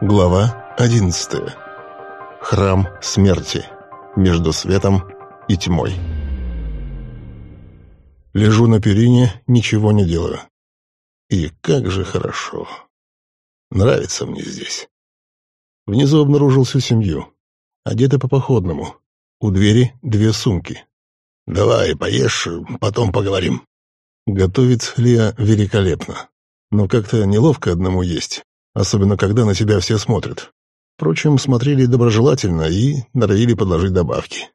Глава 11. Храм смерти. Между светом и тьмой. Лежу на перине, ничего не делаю. И как же хорошо. Нравится мне здесь. Внизу обнаружил всю семью. Одеты по походному. У двери две сумки. «Давай, поешь, потом поговорим». Готовит Лия великолепно. Но как-то неловко одному есть особенно когда на тебя все смотрят. Впрочем, смотрели доброжелательно и норовили подложить добавки.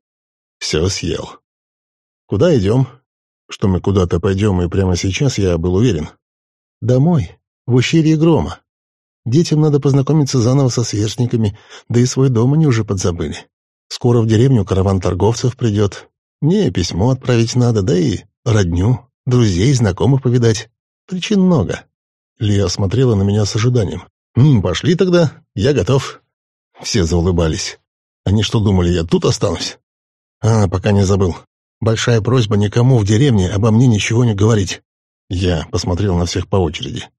Все съел. Куда идем? Что мы куда-то пойдем, и прямо сейчас я был уверен. Домой, в ущелье Грома. Детям надо познакомиться заново со сверстниками, да и свой дом они уже подзабыли. Скоро в деревню караван торговцев придет. Мне письмо отправить надо, да и родню, друзей, знакомых повидать. Причин много. Лия смотрела на меня с ожиданием. «М, «Пошли тогда, я готов». Все заулыбались. Они что думали, я тут останусь? А, пока не забыл. Большая просьба никому в деревне обо мне ничего не говорить. Я посмотрел на всех по очереди.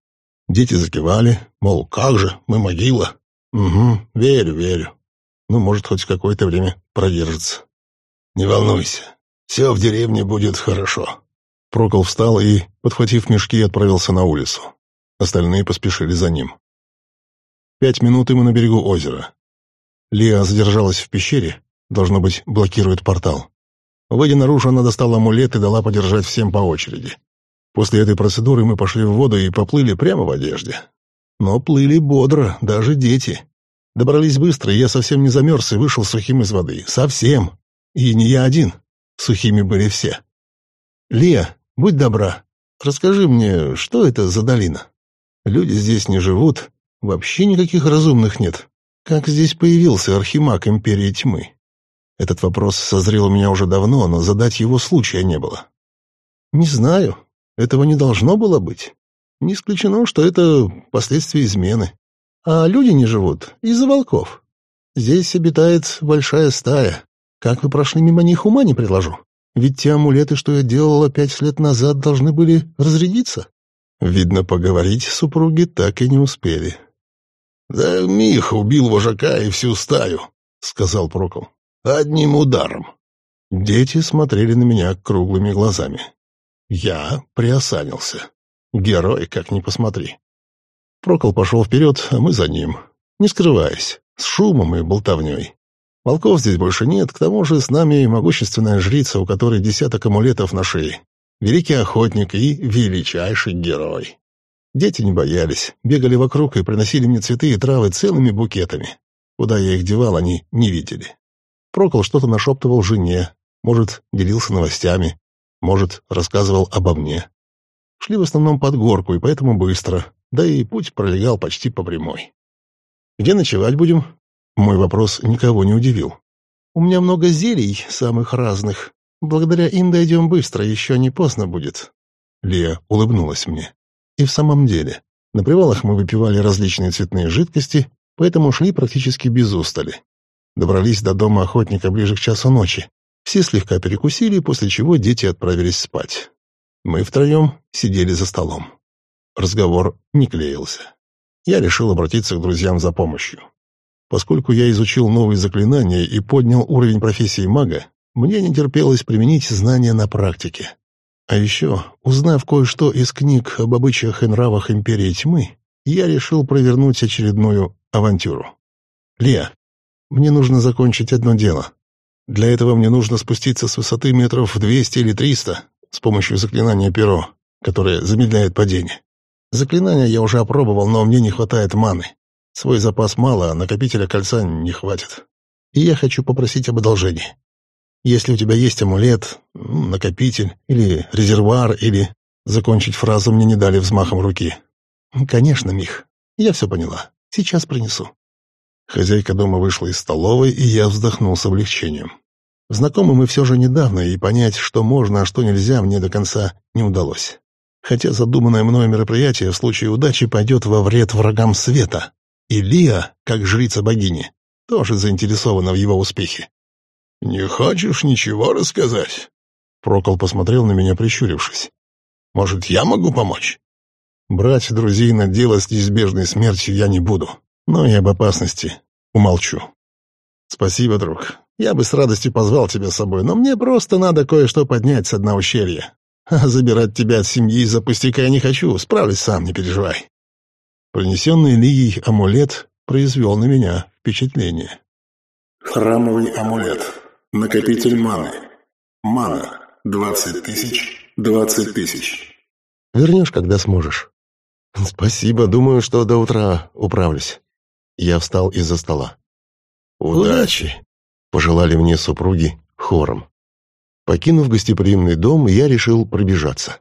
Дети закивали, мол, как же, мы могила. Угу, верю, верю. Ну, может, хоть какое-то время продержится. Не волнуйся, все в деревне будет хорошо. Прокол встал и, подхватив мешки, отправился на улицу. Остальные поспешили за ним. Пять минут мы на берегу озера. Лия задержалась в пещере, должно быть, блокирует портал. Выйдя наружу, она достала амулет и дала подержать всем по очереди. После этой процедуры мы пошли в воду и поплыли прямо в одежде. Но плыли бодро, даже дети. Добрались быстро, я совсем не замерз и вышел сухим из воды. Совсем. И не я один. Сухими были все. «Лия, будь добра, расскажи мне, что это за долина? Люди здесь не живут, Вообще никаких разумных нет. Как здесь появился архимаг Империи Тьмы? Этот вопрос созрел у меня уже давно, но задать его случая не было. Не знаю. Этого не должно было быть. Не исключено, что это последствия измены. А люди не живут из-за волков. Здесь обитает большая стая. Как вы прошли мимо них, ума не предложу. Ведь те амулеты, что я делала пять лет назад, должны были разрядиться. Видно, поговорить супруги так и не успели. «Да Миха убил вожака и всю стаю», — сказал Прокол. «Одним ударом». Дети смотрели на меня круглыми глазами. Я приосанился. Герой, как ни посмотри. Прокол пошел вперед, а мы за ним, не скрываясь, с шумом и болтовней. Волков здесь больше нет, к тому же с нами могущественная жрица, у которой десяток амулетов на шее. Великий охотник и величайший герой. Дети не боялись, бегали вокруг и приносили мне цветы и травы целыми букетами. Куда я их девал, они не видели. Прокол что-то нашептывал жене, может, делился новостями, может, рассказывал обо мне. Шли в основном под горку, и поэтому быстро, да и путь пролегал почти по прямой. «Где ночевать будем?» Мой вопрос никого не удивил. «У меня много зелий, самых разных. Благодаря им дойдем быстро, еще не поздно будет». Лия улыбнулась мне. И в самом деле, на привалах мы выпивали различные цветные жидкости, поэтому шли практически без устали. Добрались до дома охотника ближе к часу ночи. Все слегка перекусили, после чего дети отправились спать. Мы втроем сидели за столом. Разговор не клеился. Я решил обратиться к друзьям за помощью. Поскольку я изучил новые заклинания и поднял уровень профессии мага, мне не терпелось применить знания на практике. А еще, узнав кое-что из книг об обычаях и нравах Империи Тьмы, я решил провернуть очередную авантюру. «Лия, мне нужно закончить одно дело. Для этого мне нужно спуститься с высоты метров двести или триста с помощью заклинания «Перо», которое замедляет падение. Заклинание я уже опробовал, но мне не хватает маны. Свой запас мало, а накопителя кольца не хватит. И я хочу попросить об одолжении. Если у тебя есть амулет, накопитель или резервуар, или... Закончить фразу мне не дали взмахом руки. «Конечно, Мих. Я все поняла. Сейчас принесу». Хозяйка дома вышла из столовой, и я вздохнул с облегчением. Знакомы мы все же недавно, и понять, что можно, а что нельзя, мне до конца не удалось. Хотя задуманное мною мероприятие в случае удачи пойдет во вред врагам света. И Лия, как жрица богини, тоже заинтересована в его успехе. «Не хочешь ничего рассказать?» Прокол посмотрел на меня, прищурившись. «Может, я могу помочь?» «Брать друзей на дело с неизбежной смертью я не буду. но и об опасности умолчу. Спасибо, друг. Я бы с радостью позвал тебя с собой, но мне просто надо кое-что поднять с дна ущелья. А забирать тебя от семьи из-за пустяка я не хочу, справлюсь сам, не переживай. Принесенный Лией амулет произвел на меня впечатление. Храмовый амулет. Накопитель маны. Мана. Двадцать тысяч. Двадцать тысяч. Вернешь, когда сможешь. Спасибо, думаю, что до утра управлюсь. Я встал из-за стола. Удачи! Пожелали мне супруги хором. Покинув гостеприимный дом, я решил пробежаться.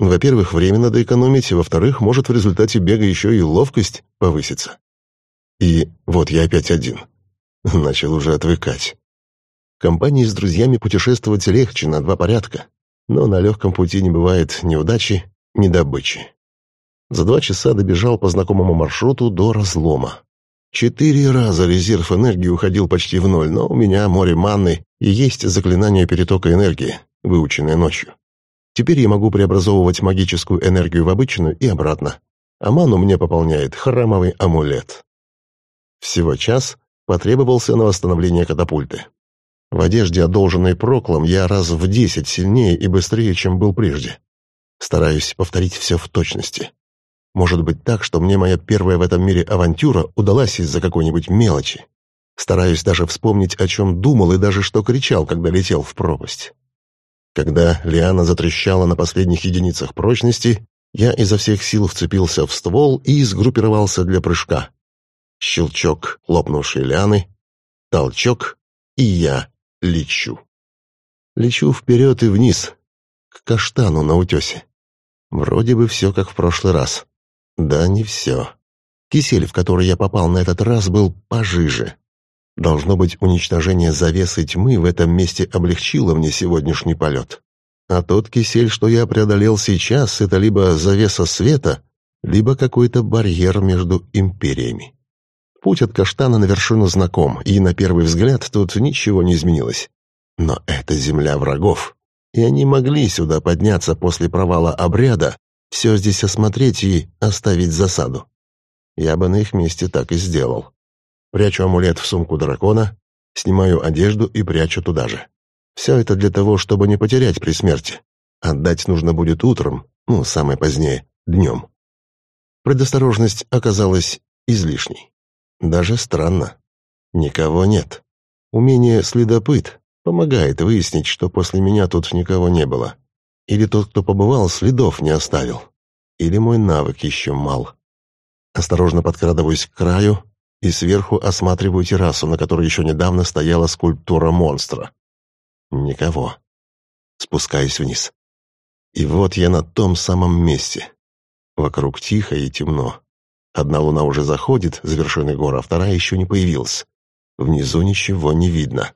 Во-первых, время надо экономить, во-вторых, может в результате бега еще и ловкость повысится. И вот я опять один. Начал уже отвыкать. Компании с друзьями путешествовать легче на два порядка, но на легком пути не бывает ни удачи, ни добычи. За два часа добежал по знакомому маршруту до разлома. Четыре раза резерв энергии уходил почти в ноль, но у меня море манны и есть заклинание перетока энергии, выученное ночью. Теперь я могу преобразовывать магическую энергию в обычную и обратно. А ману мне пополняет храмовый амулет. Всего час потребовался на восстановление катапульты. В одежде, одолженной проклом, я раз в десять сильнее и быстрее, чем был прежде. Стараюсь повторить все в точности. Может быть так, что мне моя первая в этом мире авантюра удалась из-за какой-нибудь мелочи. Стараюсь даже вспомнить, о чем думал и даже что кричал, когда летел в пропасть. Когда лиана затрещала на последних единицах прочности, я изо всех сил вцепился в ствол и сгруппировался для прыжка. Щелчок лопнувшей лианы, толчок, и я лечу. Лечу вперед и вниз, к каштану на утесе. Вроде бы все как в прошлый раз. Да, не все. Кисель, в который я попал на этот раз, был пожиже. Должно быть, уничтожение завесы тьмы в этом месте облегчило мне сегодняшний полет. А тот кисель, что я преодолел сейчас, это либо завеса света, либо какой-то барьер между империями. Путь от каштана на вершину знаком, и на первый взгляд тут ничего не изменилось. Но это земля врагов, и они могли сюда подняться после провала обряда, все здесь осмотреть и оставить засаду. Я бы на их месте так и сделал. Прячу амулет в сумку дракона, снимаю одежду и прячу туда же. Все это для того, чтобы не потерять при смерти. Отдать нужно будет утром, ну, самое позднее, днем. Предосторожность оказалась излишней. Даже странно. Никого нет. Умение следопыт помогает выяснить, что после меня тут никого не было. Или тот, кто побывал, следов не оставил. Или мой навык еще мал. Осторожно подкрадываюсь к краю и сверху осматриваю террасу, на которой еще недавно стояла скульптура монстра. Никого. Спускаюсь вниз. И вот я на том самом месте. Вокруг тихо и темно. Одна луна уже заходит за вершины гор, а вторая еще не появилась. Внизу ничего не видно.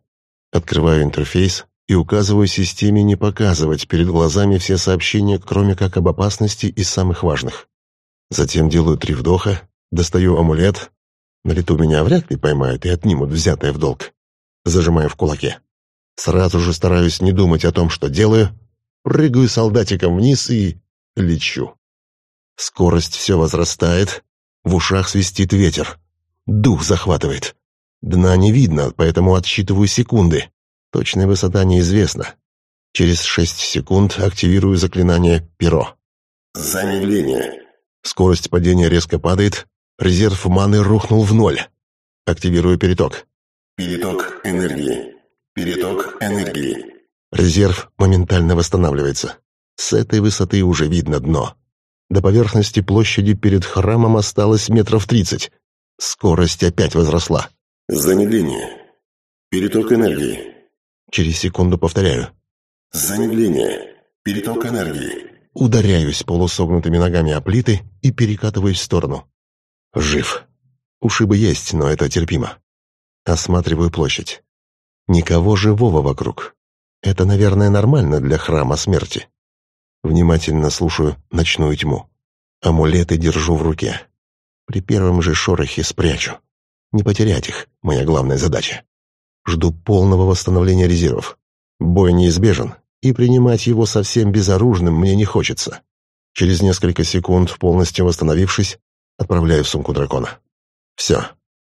Открываю интерфейс и указываю системе не показывать перед глазами все сообщения, кроме как об опасности из самых важных. Затем делаю три вдоха, достаю амулет. На лету меня вряд ли поймают и отнимут взятое в долг. Зажимаю в кулаке. Сразу же стараюсь не думать о том, что делаю. Прыгаю солдатиком вниз и лечу. Скорость все возрастает, в ушах свистит ветер. Дух захватывает. Дна не видно, поэтому отсчитываю секунды. Точная высота неизвестна. Через шесть секунд активирую заклинание «Перо». Замедление. Скорость падения резко падает, резерв маны рухнул в ноль. Активирую переток. Переток энергии. Переток энергии. Резерв моментально восстанавливается. С этой высоты уже видно дно. До поверхности площади перед храмом осталось метров тридцать. Скорость опять возросла. Замедление. Переток энергии. Через секунду повторяю. Замедление. Переток энергии. Ударяюсь полусогнутыми ногами о плиты и перекатываюсь в сторону. Жив. Ушибы есть, но это терпимо. Осматриваю площадь. Никого живого вокруг. Это, наверное, нормально для храма смерти. Внимательно слушаю ночную тьму. Амулеты держу в руке. При первом же шорохе спрячу. Не потерять их — моя главная задача. Жду полного восстановления резервов. Бой неизбежен, и принимать его совсем безоружным мне не хочется. Через несколько секунд, полностью восстановившись, отправляю в сумку дракона. Все.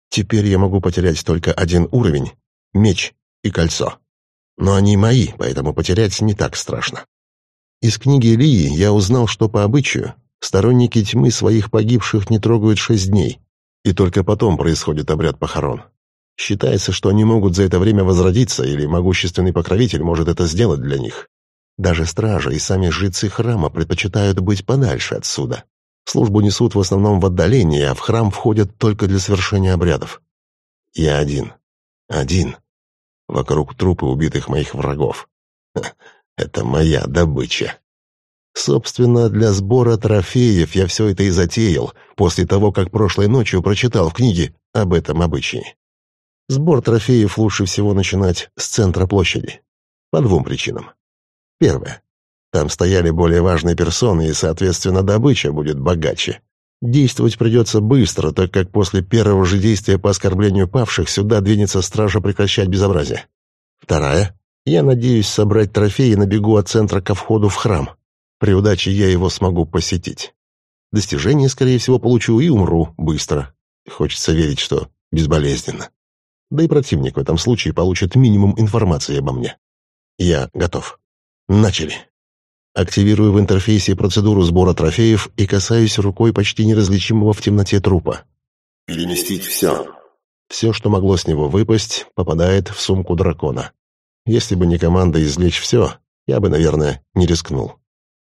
Теперь я могу потерять только один уровень — меч и кольцо. Но они мои, поэтому потерять не так страшно. Из книги Лии я узнал, что по обычаю сторонники тьмы своих погибших не трогают шесть дней, и только потом происходит обряд похорон. Считается, что они могут за это время возродиться, или могущественный покровитель может это сделать для них. Даже стражи и сами жрецы храма предпочитают быть подальше отсюда. Службу несут в основном в отдалении, а в храм входят только для совершения обрядов. Я один. Один. Вокруг трупы убитых моих врагов. Это моя добыча. Собственно, для сбора трофеев я все это и затеял, после того, как прошлой ночью прочитал в книге об этом обычае. Сбор трофеев лучше всего начинать с центра площади. По двум причинам. Первое. Там стояли более важные персоны, и, соответственно, добыча будет богаче. Действовать придется быстро, так как после первого же действия по оскорблению павших сюда двинется стража прекращать безобразие. Вторая. Я надеюсь собрать трофеи на бегу от центра ко входу в храм. При удаче я его смогу посетить. Достижение, скорее всего, получу и умру быстро. Хочется верить, что безболезненно. Да и противник в этом случае получит минимум информации обо мне. Я готов. Начали. Активирую в интерфейсе процедуру сбора трофеев и касаюсь рукой почти неразличимого в темноте трупа. Переместить все. Все, что могло с него выпасть, попадает в сумку дракона. Если бы не команда извлечь все, я бы, наверное, не рискнул.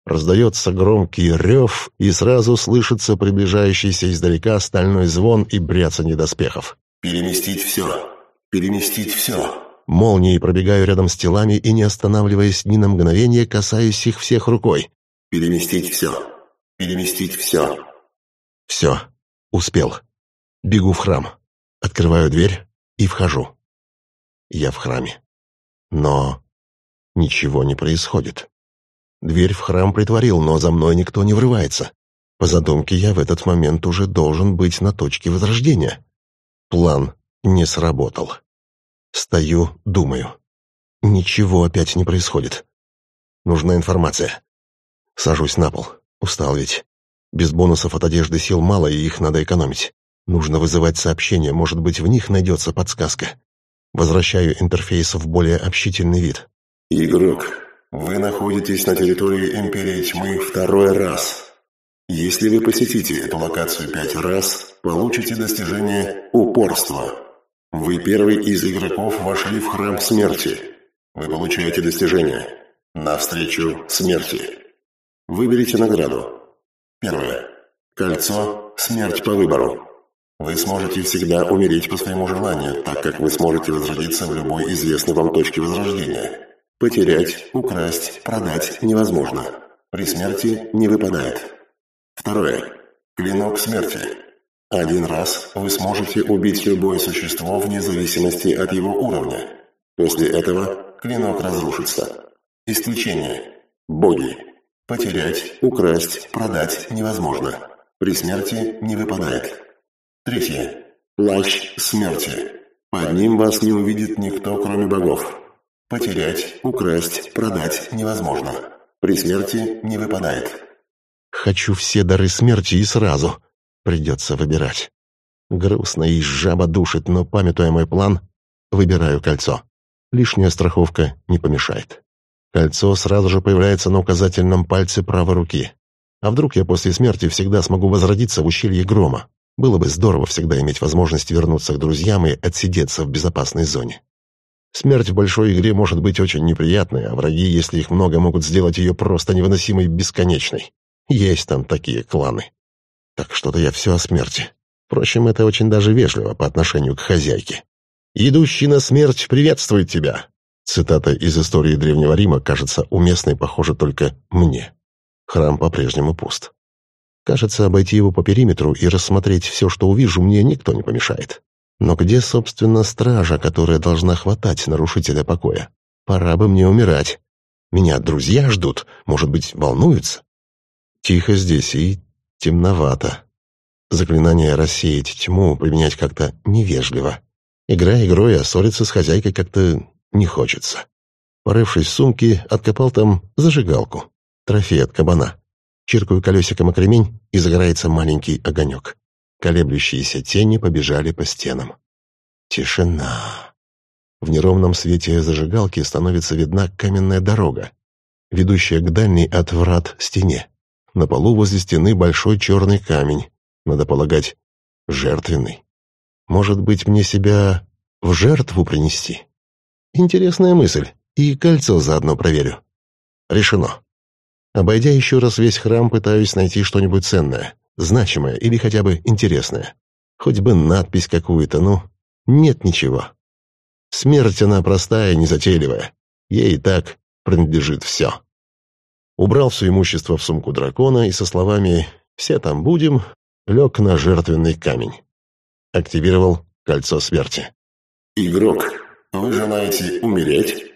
Раздается громкий рев, и сразу слышится приближающийся издалека стальной звон и бряцанье доспехов. Переместить все. Переместить все. Молнией пробегаю рядом с телами и, не останавливаясь ни на мгновение, касаюсь их всех рукой. Переместить все. Переместить все. Все. Успел. Бегу в храм. Открываю дверь и вхожу. Я в храме. Но ничего не происходит. Дверь в храм притворил, но за мной никто не врывается. По задумке я в этот момент уже должен быть на точке возрождения. План не сработал. Стою, думаю. Ничего опять не происходит. Нужна информация. Сажусь на пол. Устал ведь. Без бонусов от одежды сил мало, и их надо экономить. Нужно вызывать сообщения, может быть, в них найдется подсказка. Возвращаю интерфейс в более общительный вид. Игрок, вы находитесь на территории Империи Тьмы второй раз. Если вы посетите эту локацию пять раз, получите достижение «Упорство». Вы первый из игроков вошли в храм смерти. Вы получаете достижение. Навстречу смерти. Выберите награду. Первое. Кольцо «Смерть по выбору». Вы сможете всегда умереть по своему желанию, так как вы сможете возродиться в любой известной вам точке возрождения. Потерять, украсть, продать невозможно. При смерти не выпадает. Второе. Клинок смерти. Один раз вы сможете убить любое существо вне зависимости от его уровня. После этого клинок разрушится. Исключение. Боги. Потерять, украсть, продать невозможно. При смерти не выпадает. Третье. Плащ смерти. Под ним вас не увидит никто, кроме богов. Потерять, украсть, продать невозможно. При смерти не выпадает. Хочу все дары смерти и сразу. Придется выбирать. Грустно и жаба душит, но, памятуя мой план, выбираю кольцо. Лишняя страховка не помешает. Кольцо сразу же появляется на указательном пальце правой руки. А вдруг я после смерти всегда смогу возродиться в ущелье грома? Было бы здорово всегда иметь возможность вернуться к друзьям и отсидеться в безопасной зоне. Смерть в большой игре может быть очень неприятной, а враги, если их много, могут сделать ее просто невыносимой бесконечной. Есть там такие кланы. Так что-то я все о смерти. Впрочем, это очень даже вежливо по отношению к хозяйке. «Идущий на смерть приветствует тебя!» Цитата из истории Древнего Рима кажется уместной, похоже, только мне. Храм по-прежнему пуст. Кажется, обойти его по периметру и рассмотреть все, что увижу, мне никто не помешает. Но где, собственно, стража, которая должна хватать нарушителя покоя? Пора бы мне умирать. Меня друзья ждут, может быть, волнуются? Тихо здесь и Темновато. Заклинание «рассеять тьму» применять как-то невежливо. Игра игрой, а ссориться с хозяйкой как-то не хочется. Порывшись в сумке, откопал там зажигалку. Трофей от кабана. Чиркаю колесиком о кремень, и загорается маленький огонек. Колеблющиеся тени побежали по стенам. Тишина. В неровном свете зажигалки становится видна каменная дорога, ведущая к дальней от врат стене. На полу возле стены большой черный камень, надо полагать, жертвенный. Может быть, мне себя в жертву принести? Интересная мысль, и кольцо заодно проверю. Решено. Обойдя еще раз весь храм, пытаюсь найти что-нибудь ценное, значимое или хотя бы интересное. Хоть бы надпись какую-то, ну, нет ничего. Смерть она простая, незатейливая. Ей и так принадлежит все. Убрал все имущество в сумку дракона и со словами «все там будем» лег на жертвенный камень. Активировал кольцо смерти. «Игрок, вы желаете умереть?»